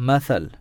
مثل